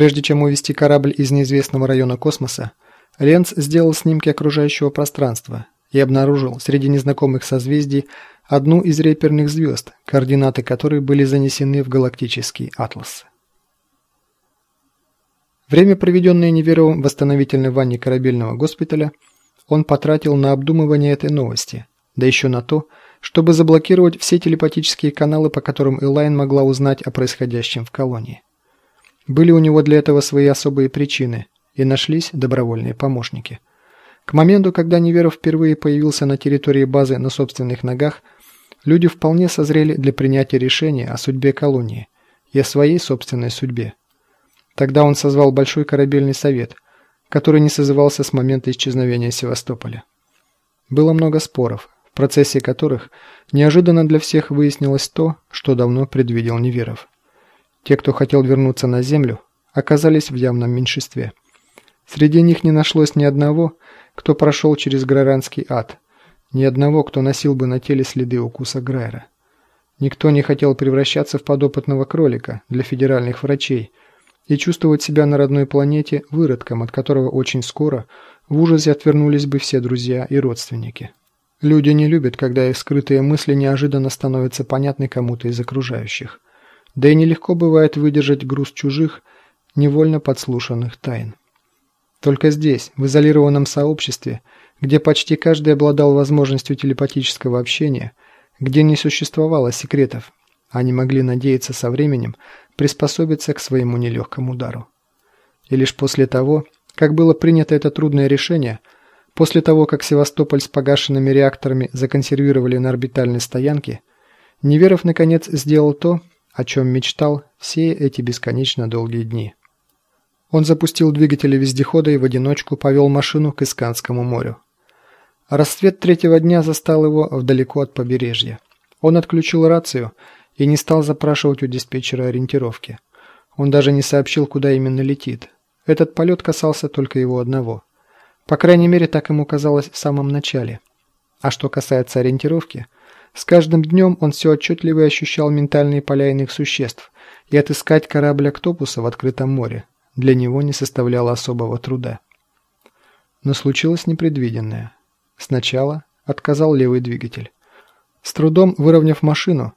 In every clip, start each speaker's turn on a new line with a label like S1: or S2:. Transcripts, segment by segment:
S1: Прежде чем увести корабль из неизвестного района космоса, Ленц сделал снимки окружающего пространства и обнаружил среди незнакомых созвездий одну из реперных звезд, координаты которой были занесены в галактический атлас. Время, проведенное Неверовым в восстановительной ванне корабельного госпиталя, он потратил на обдумывание этой новости, да еще на то, чтобы заблокировать все телепатические каналы, по которым Элайн могла узнать о происходящем в колонии. Были у него для этого свои особые причины, и нашлись добровольные помощники. К моменту, когда Неверов впервые появился на территории базы на собственных ногах, люди вполне созрели для принятия решения о судьбе колонии и о своей собственной судьбе. Тогда он созвал Большой корабельный совет, который не созывался с момента исчезновения Севастополя. Было много споров, в процессе которых неожиданно для всех выяснилось то, что давно предвидел Неверов. Те, кто хотел вернуться на Землю, оказались в явном меньшинстве. Среди них не нашлось ни одного, кто прошел через Граранский ад, ни одного, кто носил бы на теле следы укуса Грайра. Никто не хотел превращаться в подопытного кролика для федеральных врачей – и чувствовать себя на родной планете выродком, от которого очень скоро в ужасе отвернулись бы все друзья и родственники. Люди не любят, когда их скрытые мысли неожиданно становятся понятны кому-то из окружающих. Да и нелегко бывает выдержать груз чужих, невольно подслушанных тайн. Только здесь, в изолированном сообществе, где почти каждый обладал возможностью телепатического общения, где не существовало секретов, они могли надеяться со временем приспособиться к своему нелегкому удару. И лишь после того, как было принято это трудное решение, после того, как Севастополь с погашенными реакторами законсервировали на орбитальной стоянке, Неверов наконец сделал то, о чем мечтал все эти бесконечно долгие дни. Он запустил двигатели вездехода и в одиночку повел машину к Исканскому морю. Рассвет третьего дня застал его вдалеко от побережья. Он отключил рацию и не стал запрашивать у диспетчера ориентировки. Он даже не сообщил, куда именно летит. Этот полет касался только его одного. По крайней мере, так ему казалось в самом начале. А что касается ориентировки, с каждым днем он все отчетливее ощущал ментальные поля иных существ, и отыскать корабль Октопуса в открытом море для него не составляло особого труда. Но случилось непредвиденное. Сначала отказал левый двигатель. С трудом выровняв машину,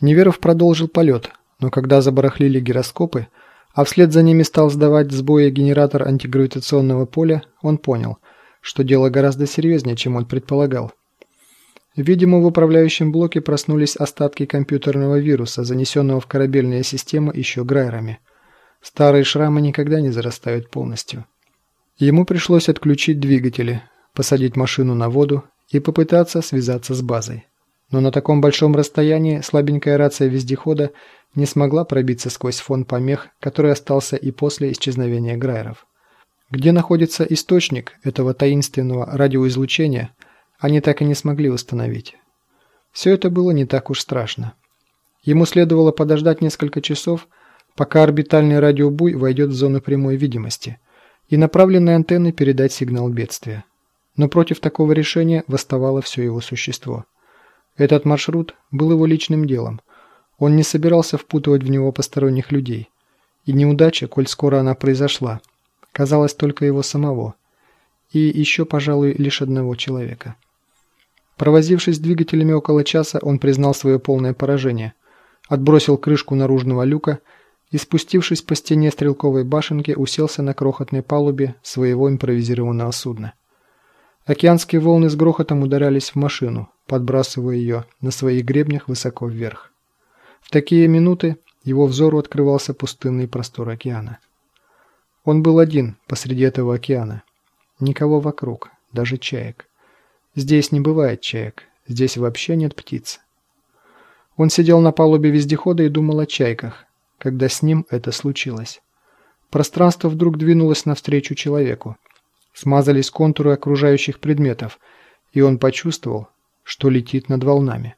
S1: Неверов продолжил полет, но когда забарахлили гироскопы, а вслед за ними стал сдавать сбои генератор антигравитационного поля, он понял, что дело гораздо серьезнее, чем он предполагал. Видимо, в управляющем блоке проснулись остатки компьютерного вируса, занесенного в корабельные системы еще Грайерами. Старые шрамы никогда не зарастают полностью. Ему пришлось отключить двигатели, посадить машину на воду и попытаться связаться с базой. Но на таком большом расстоянии слабенькая рация вездехода не смогла пробиться сквозь фон помех, который остался и после исчезновения Грайеров. Где находится источник этого таинственного радиоизлучения, они так и не смогли установить. Все это было не так уж страшно. Ему следовало подождать несколько часов, пока орбитальный радиобуй войдет в зону прямой видимости, и направленной антенной передать сигнал бедствия. Но против такого решения восставало все его существо. Этот маршрут был его личным делом. Он не собирался впутывать в него посторонних людей. И неудача, коль скоро она произошла, казалась только его самого. И еще, пожалуй, лишь одного человека. Провозившись двигателями около часа, он признал свое полное поражение, отбросил крышку наружного люка и, спустившись по стене стрелковой башенки, уселся на крохотной палубе своего импровизированного судна. Океанские волны с грохотом ударялись в машину, подбрасывая ее на своих гребнях высоко вверх. В такие минуты его взору открывался пустынный простор океана. Он был один посреди этого океана. Никого вокруг, даже чаек. Здесь не бывает чаек, здесь вообще нет птиц. Он сидел на палубе вездехода и думал о чайках, когда с ним это случилось. Пространство вдруг двинулось навстречу человеку, Смазались контуры окружающих предметов, и он почувствовал, что летит над волнами.